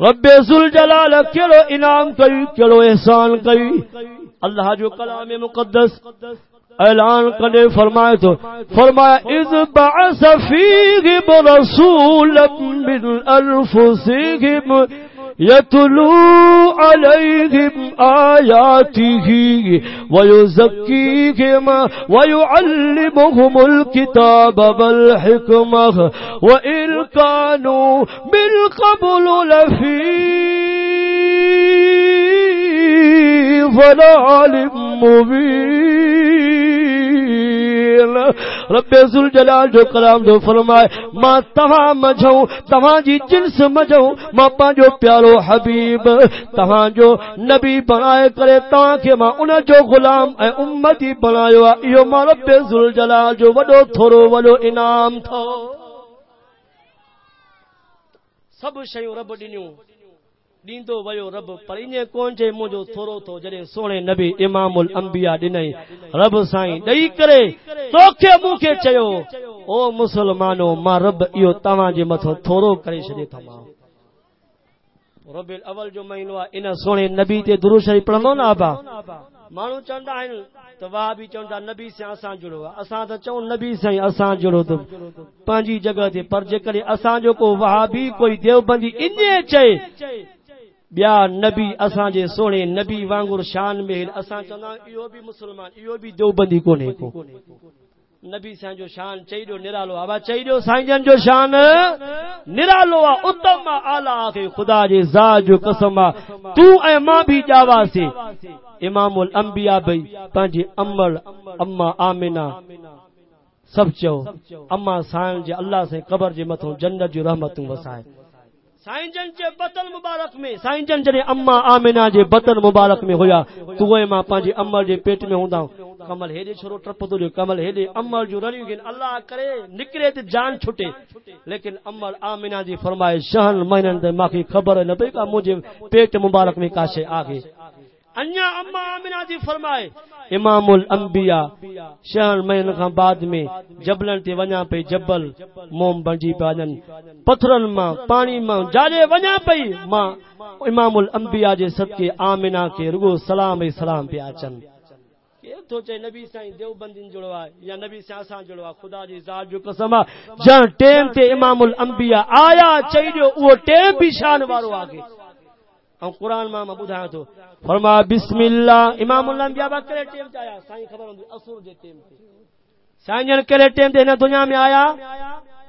رب ذل جلال کیڑو انعام کئی کیڑو احسان کئی اللہ جو کلام مقدس اعلان کرے فرمائے تو فرمایا اذ بعث فیہم رسولا من انفسہم يتلو عليهم آياته ويزكيهم ويعلمهم الكتاب والحكمة وإن كانوا من قبل لفي ضلال مبين رب ذل جلال جو کلام جو فرمائے ماں تہاں مجھوں تہاں جی جنس مجھوں ماں پانجو پیارو حبیب تہاں جو نبی بنائے کرے تاں کہ ماں انہاں جو غلام اے امتی بنایو ایو ماں رب ذل جلال جو وڈو تھورو وڈو انعام تھو سب شیوں رب ڈنیوں ڈیندو ویو رب پر انجے کون مجھو تھورو تو جڑے سونے نبی امام الانبیاء ڈنئی رب سائیں ڈئی کرے توکے منہ کے او مسلمانو ما رب ایو تواں جے مٿو تھورو کرے چھڏي تمام رب الاول جو مہینو ان سونے نبی تے درود شریف پڑھندو نا مانو چوندا ہن تو وا بھی چوندا نبی سے اساں جڑو اساں تو چون نبی سے اساں جڑو تو پانجی جگہ تے پر جے کرے اساں جو کو وہابی کوئی دیوبندی انجے چے بیا نبی اساں جے سونے نبی وانگور شان محل، اساں چندا ہاں ایو بھی مسلمان ایو بھی دیوبندی کونے کو۔ نبی سائیں جو شان چاہیے نرالو آبا چاہیے سائیں جن جو شان نرالو آ، اتم آلہ کے خدا جے ذات جو قسم تو اے ماں بھی جاوا سے۔ امام الانبیاء بھئی پانجی امر، اما آمنہ سب چو اما سائن جے اللہ سے قبر جے متوں جنت جو رحمتوں وسائے۔ سائن جن جے بطن مبارک میں، سائن جن جنے اما آمنہ جے بطن مبارک میں ہویا تو وہ ماں پانجی امر جے پیٹ میں ہوندا۔ کمل ہیڈے چھرو ٹرپ تو جو، کمل ہیڈے امر جو رنی گن اللہ کرے نکرے تے جان چھٹے۔ لیکن امر آمنہ جی فرمائے، شہن مہینن تے ماں خبر نہ پئی کا مجھے پیٹ مبارک میں کاشے آگے انیا اما آمنہ جی فرمائے امام الانبیاء شہر مہین کا بعد میں جبلن تے ونیا پئی جبل، موم بنجی پانن پتھرن ماں، پانی ماں، جالے ونیا پئی ماں امام الانبیاء جے صدقے آمنہ کے رگو سلام ای سلام پہ اچن تو چے نبی سائیں دیو بندین جڑوا یا نبی سے آسان جڑوا خدا جی ذات جو قسم جان ٹیم تے امام الانبیاء آیا چاہیے، وہ ٹیم بھی شان وارو آگے۔ او قرآن ماں ٻدھایا تو فرما بسم اللہ، امام الانبیاء با کرے ٹیم تے آیا سائیں خبر ہوندی اسور دے ٹیم تے سائیں جن کرے ٹیم تے ہن دنیا میں آیا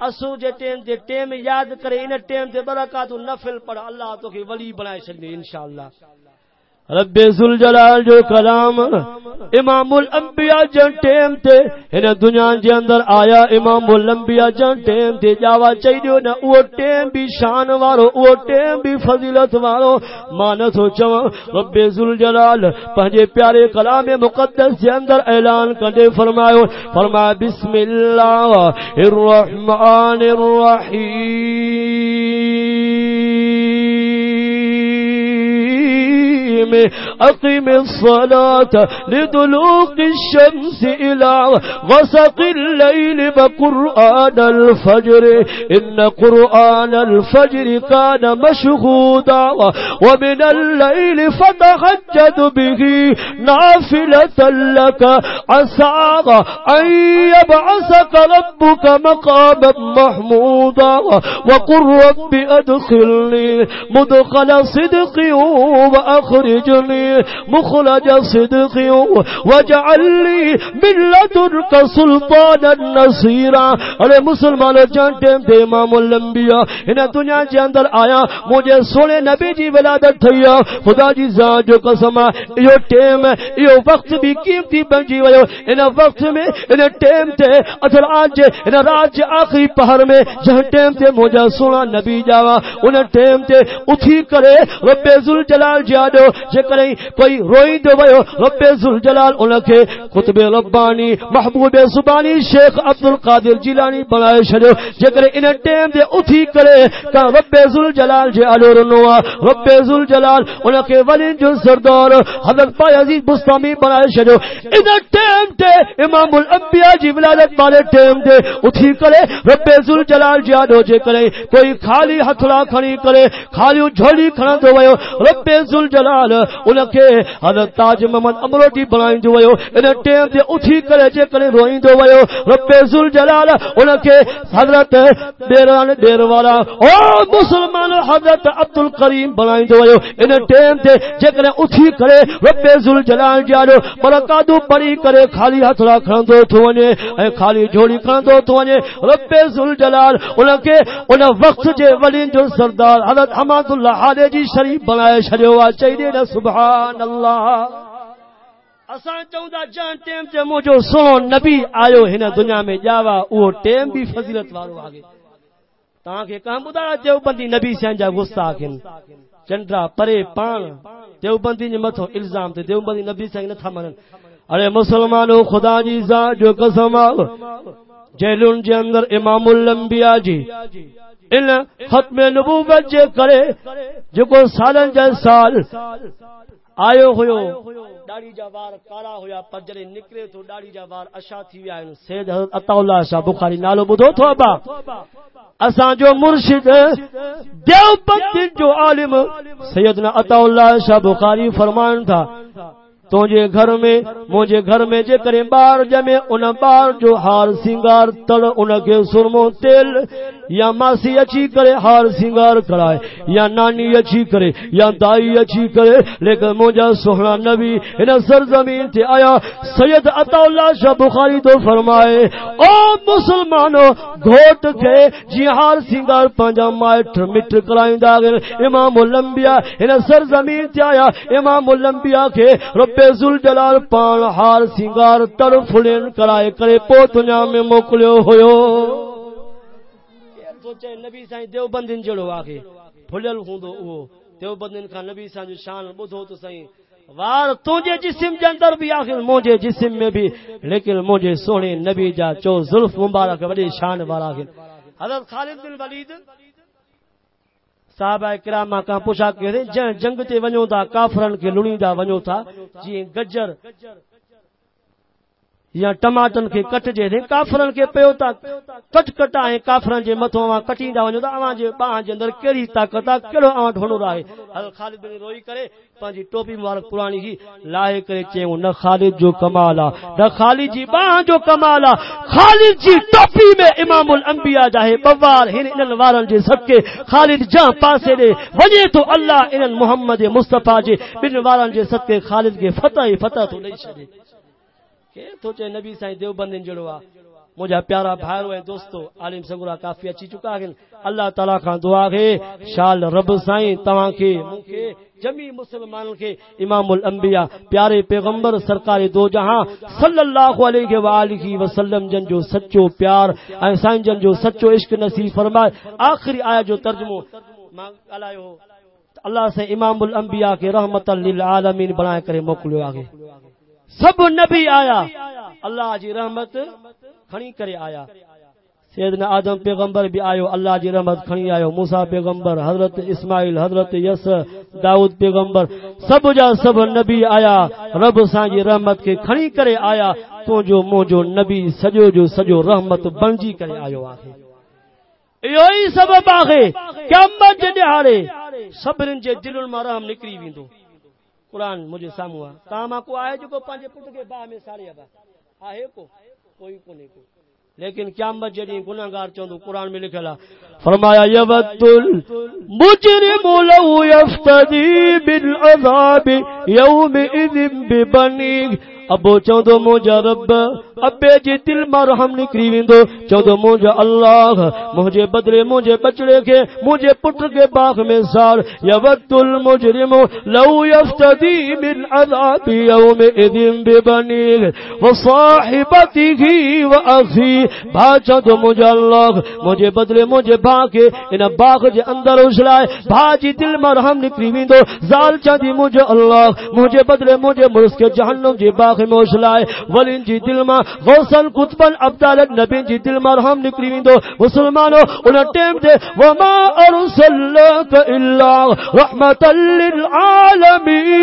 اسور دے ٹیم تے ٹیم یاد کرے ان ٹیم تے برکات نفل پڑھ اللہ تو کی ولی بنائے چھڈے انشاءاللہ۔ رب ذل جو کلام امام الانبیاء جن ٹیم تے ان دنیا جے اندر آیا امام الانبیاء جن ٹیم تے، جاوا چاہیے نہ او ٹیم بھی شان وارو، او ٹیم بھی فضیلت وارو مان تو چو رب ذل پنجے پیارے کلام مقدس دے اندر اعلان کڈے فرمایو فرمایا بسم اللہ الرحمن الرحیم۔ أقم الصلاة لدلوق الشمس إلى غسق الليل بقرآن الفجر. إن قرآن الفجر كان مشهودا، ومن الليل فتحجد به نافلة لك. عسى أن يبعثك ربك مقاما محمودا. وقل رب أدخلني مدخل صدق وأخرجني مخرج صدق وجعل لي من لدنك سلطانا نصيرا ارے مسلمان جان ٹیم تے امام الانبیاء ان دنیا کے اندر آیا، مجھے سونے نبی جی ولادت تھیا خدا جی ذات جو قسم یہ ٹیم یہ وقت بھی قیمتی بن جی ویو ان وقت میں ان ٹیم تے، ادھر آج ان رات آخری پہر میں، جہاں ٹیم تے مجھے سونا نبی جاوا ان ٹیم تے اٹھی کرے۔ رب ذل جلال جادو جے کرے کوئی روئی دے ویو رب ذل جلال ان کے خطب ربانی محبوب سبانی شیخ عبد القادر جیلانی بنائے چھڑو جے کرے ان ٹیم دے اٹھی کرے کہ رب ذل جلال جے الو رنوا رب ذل جلال ان کے ولی جو سردار حضرت پائی عزیز بستامی بنائے چھڑو ان ٹیم تے امام الانبیاء جی ولادت والے ٹیم دے اٹھی کرے رب ذل جلال جے الو جے کرے کوئی خالی ان کے حضرت تاج محمد امروٹی بنائیں جو ویو ان ٹیم تے اٹھی کرے جے کرے روئیں دو ویو رب ذل جلال ان کے حضرت دیران دیر والا او مسلمان حضرت عبد الکریم بنائیں دو ویو ان ٹیم تے جے کرے اٹھی کرے رب ذل جلال جالو برکاتو بڑی کرے خالی ہتھڑا کھڑا دو تو ونے اے خالی جھوڑی کھڑا دو تو ونے رب ذل جلال ان کے ان وقت جے ولی جو سردار حضرت حماد اللہ حالے جی شریف بنائے چھڑیو چاہیے نا سبحان اللہ۔ اساں چوندا جان ٹیم تے مجھو سنو نبی آیو ہن دنیا میں جاوا، او ٹیم بھی فضیلت وارو آگے تاں کے کہاں بدا جو بندی نبی سان جا گستاخ ہن۔ پرے، پان۔ دیوبندی نے متھو الزام تے دیوبندی نبی سان نہ تھا منن ارے مسلمانو، خدا جی ذات جو قسم جیلون جے اندر امام الانبیاء جی۔ ان ختم نبوت جے کرے جکو سالن جے سال آیو ہویو۔ ڈاڑی جا وار کالا ہویا پر جڑے نکلے تو ڈاڑی جا وار اشا تھی ویا ان سید حضرت عطا اللہ شاہ بخاری نالو بدھو تھو ابا۔ اساں جو مرشد دیو پت جو عالم سیدنا عطا اللہ شاہ بخاری فرمان تھا۔ تجھے گھر میں مجھے گھر میں جے کرے بار جمے ان بار جو ہار یا ماسی اچھی کرے، ہار سنگار کرائے یا نانی اچھی کرے، یا دائی اچھی کرے، لیکن مجھا سہنا نبی ان سرزمین تے آیا، سید عطا اللہ شاہ بخاری تو فرمائے، او مسلمانو، گھوٹ کے جی ہار سنگار پانجا مائٹ مٹ کرائیں داغر امام الانبیاء ان سرزمین تے آیا، امام الانبیاء کے رب رب زل جلال پان ہار سنگار تر فلین کرائے، کرے پو دنیا میں موکلیو ہویو سوچے نبی سائیں دیوبندن جڑو آگے پھلیل ہوندو او دیوبندن کا نبی سائیں جو شان بدھو تو سائیں وار تجھے جسم کے اندر بھی آخر مجھے جسم میں بھی۔ لیکن مجھے سونے نبی جا چو ظلف مبارک بڑی شان والا حضرت خالد بن ولید، صحابہ کرام کا پوچھا کہ جن جنگ تے ونجو تا کافرن کے لڑی دا ونجو تھا؟ جی گجر۔ یا ٹماٹن کے کٹ جے دے، کافرن کے پیو تا کٹ کٹا ہے، کافرن جے متھو وا کٹی دا ونجو تا اواں جے باں جے اندر کیڑی طاقت کیڑو آں ڈھونو رہے حضرت خالد بن روئی کرے، پانجی ٹوپی مبارک پرانی ہی لائے کرے چے نہ خالد جو کمالا، نہ خالد جی باں جو کمالا، خالد جی ٹوپی میں امام الانبیاء جاہے بوار ہن ان وارن جے سکے، خالد جاں پاسے دے وجے تو اللہ ان محمد مصطفی جے، بن وارن جے سکے، خالد کے فتح فتح تو نہیں چھڑے تو چے نبی سائیں دیو بندن جڑوا مجھا پیارا بھائیو ہے دوستو، عالم سنگرا کافی اچھی چکا ہے اللہ تعالی کا دعا ہے، شال رب سائیں تواں کے منکے جمی مسلمانوں کے۔ امام الانبیاء، پیارے پیغمبر، سرکار دو جہاں، صلی اللہ علیہ وآلہ وسلم، جن جو سچو پیار سائیں جن جو سچو عشق نصیب فرمائے۔ آخری آیا جو ترجمہ اللہ سے امام الانبیاء کے رحمت للعالمین بنائے کرے موکلو آگے۔ سب نبی آیا۔ اللہ جی رحمت کھنی کرے آیا۔ سیدنا آدم پیغمبر بھی آیو اللہ جی رحمت کھنی آیو موسیٰ پیغمبر، حضرت اسماعیل، حضرت یس داؤد پیغمبر، سب جا سب نبی آیا۔ رب سان جی رحمت کے کھنی کرے آیا۔ تو جو مو جو نبی، سجو جو سجو رحمت بنجی کرے آیو آخے یہی سبب آخے۔ قیامت جے دہاڑے صبرن جے دلن ما رحم نکری ویندو۔ قرآن مجھے سامو تاما کو آئے جو کو پانچے پٹ کے باہ میں سارے ابا آئے کو؟ کوئی کو نہیں کو۔ لیکن کیا جڑی گناہگار چوندو قرآن میں لکھلا فرمایا، یبت المجرم لو یفتدی بالعذاب یوم اذن ببنی ابو چودو موجا رب، ابے جی دل مرحم نکری ویندو۔ چودو موجا اللہ مجھے بدلے مجھے بچڑے کے مجھے پٹر کے باغ میں سار۔ یود المجرم، لو یفتدی من عذاب یوم اذن ببنی وصاحبتی و اخی۔ بھاچا تو مجھے اللہ مجھے بدلے مجھے بھاگے ان باغ جے اندر اچھلائے بھاجی دل مرحم نکری ویندو۔ زال چاندی مجھے اللہ مجھے بدلے مجھے مرس کے جہنم جے باغ باغ میں اوشلائے ولین جی دل ما غوثن قطبن عبدالت نبین جی دل ما رحم نکری ویندو۔ مسلمانو انہا ٹیم دے۔ وما ارسلک الا رحمتا للعالمین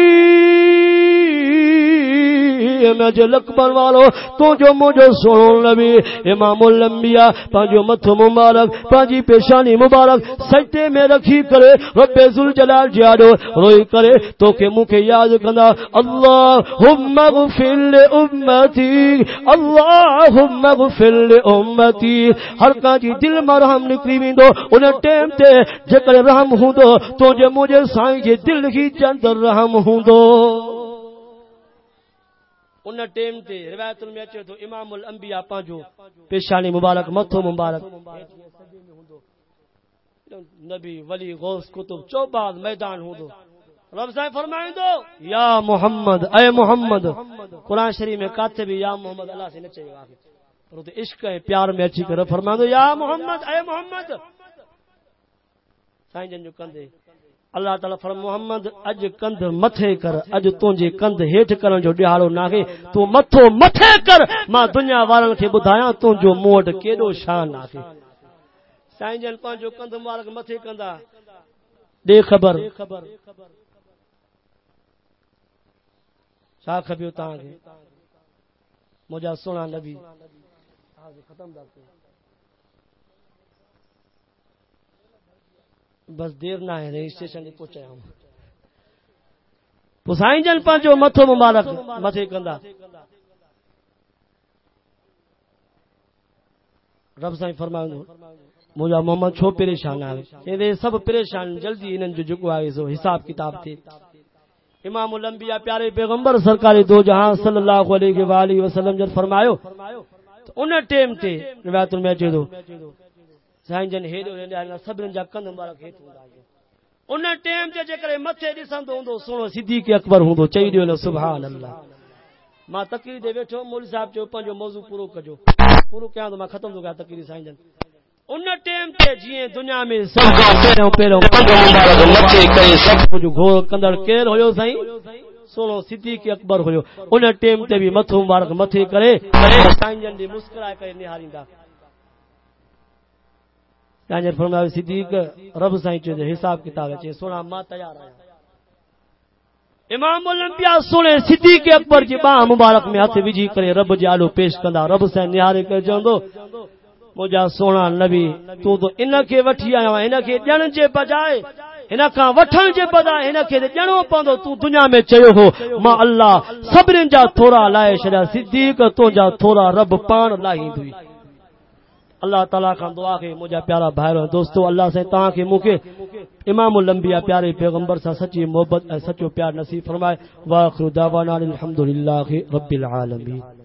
نجل اکبر والو، تو جو مجھے سنو نبی، امام الانبیاء، پانجو مت مبارک، پانجی پیشانی مبارک، سجدے میں رکھی کرے، رب ذل جلال جادو روئی کرے، تو کہ مکہ یاد کنا اللہم اغفر اغفر لأمتي. اللهم اغفر لأمتي. ہر کا جی دل میں رحم نکلی ویندو ان ٹائم تے جکر رحم ہوندو تو جے مجھے سائیں جے دل ہی چندر رحم ہوندو ان ٹائم تے روایت میں اچے تو امام الانبیاء پانجو، پیشانی مبارک، متھو مبارک۔ نبی ولی غوث کتب چوباد میدان ہوندو رب صاحب فرمائندو یا محمد، اے محمد، قرآن شریف میں کاتے بھی یا محمد، اللہ سے نچے گا پر تو عشق ہے، پیار میں اچھی کر فرمائندو یا محمد، اے محمد۔ سائیں جن جو کندے اللہ تعالی فرم محمد، اج کند متھے کر، اج تونجے کند ہیٹھ کرن جو ڈیاڑو ناگے تو متھو متھے کر، ماں دنیا والن کے بدھایا تو جو موٹ کیڈو شان ناگے سائیں جن پانچو کند مبارک متھے کندا۔ دے خبر۔ شاخ بھی اتاں گے مجھا سونا نبی۔ ختم بس دیر نہ ہے، نہیں، اسٹیشن پہنچایا ہوں۔ پسائیں جن پانچو متھو مبارک مت کندا رب سائیں فرمائیں مجھا محمد چھو پریشان آوے۔ سب پریشان، جلدی انہن جو جکو آوے سو حساب کتاب تھے امام الانبیاء پیارے پیغمبر سرکاری دو جہاں صلی اللہ علیہ وآلہ وسلم جن فرمایو تو ٹیم تے روایت میں دو سائیں جن ہی دو نے سبن جا کند مبارک ہی تو انہاں ٹیم تے جے کرے متھے ڈسن دو ہوندو سنو صدیق اکبر ہوندو چئی دیو سبحان اللہ۔ ماں تقریر دے بیٹھو مولوی صاحب جو پنجو موضوع پورو کجو۔ پورو کیاں تو ماں ختم ہو گیا تقریر سائیں جن۔ ان ٹائم تے جیے دنیا میں سب کا پہلو پیروں پنجو مبارک مچے کرے سب۔ کچھ گھول کندڑ کیر ہویو سائیں۔ Solve Siddiq Akbar ہویو۔ In time تے بھی مٹھو مبارک متھے کرے۔ سائیں جن دی مسکرائے کرے نہاریندا۔ جانجر فرمایا صدیق رب سائیں چے حساب کتاب چے سونا ما تیار آیا۔ امام اولمپیا سونے صدیق اکبر جی باہ مبارک میں ہتھ وجھی کرے۔ رب جی جالو پیش کندا۔ رب سائیں نہارے کر جوندو مجھا سونا نبی تو تو انہ وٹھی آیا انہ جن جے بجائے انہ کا وٹھن جے بجائے انہ کے جنو پندو تو دنیا میں چیو ہو ما اللہ صبرن جا تھوڑا لائے شرا صدیق تو جا تھوڑا رب پان لاہی اللہ تعالی کا دعا کے مجھا پیارا بھائیو دوستو اللہ سے تاں کے منہ امام الانبیاء پیارے پیغمبر سا سچی محبت سچو پیار نصیب فرمائے واخر دعوانا الحمدللہ رب العالمین